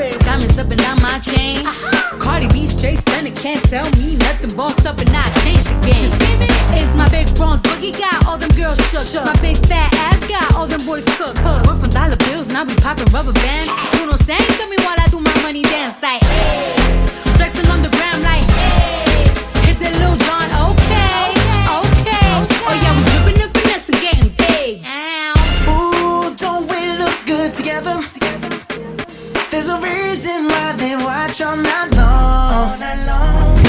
ribs. Diamonds up and down my chain. Uh-huh. Cardi B straight stunning, can't tell me nothing. Bossed up and I changed the game. It's my big bronze boogie got all them girls shook. shook. My big fat ass got all them boys cook. cook. We're from dollar bills and I be popping rubber bands. Bruno sang tell me while I do my money dance like. Hey. Flexing on the gram like. Hey. Hit that little John, okay. okay. Oh yeah, we dripping and getting big. Ooh, don't we look good together? together. There's a reason why they watch all night long. All night long.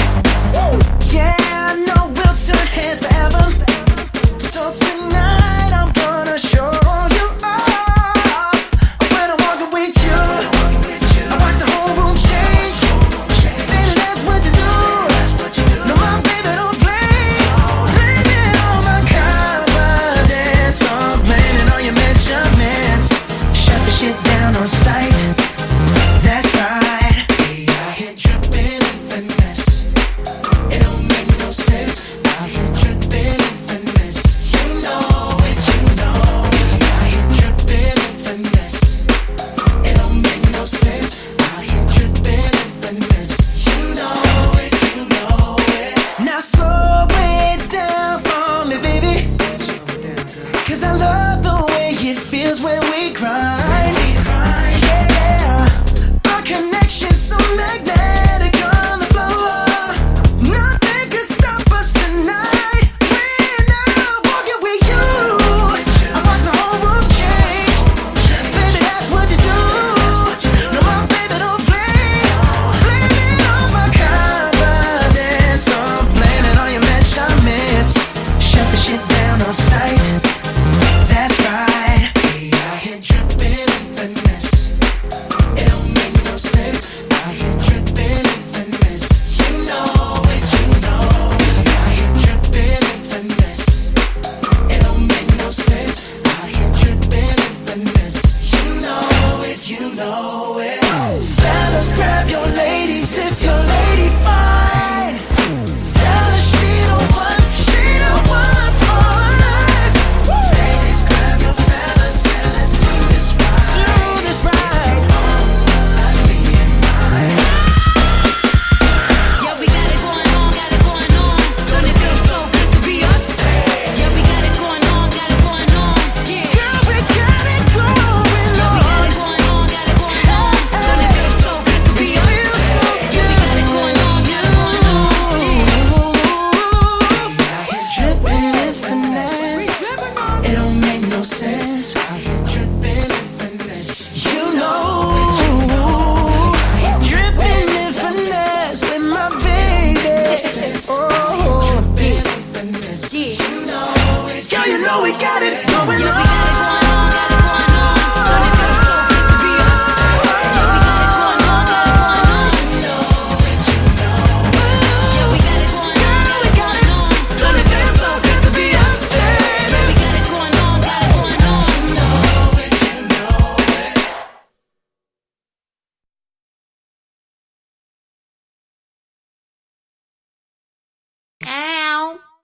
Cause I love the way it feels when we cry know. know we got it going on.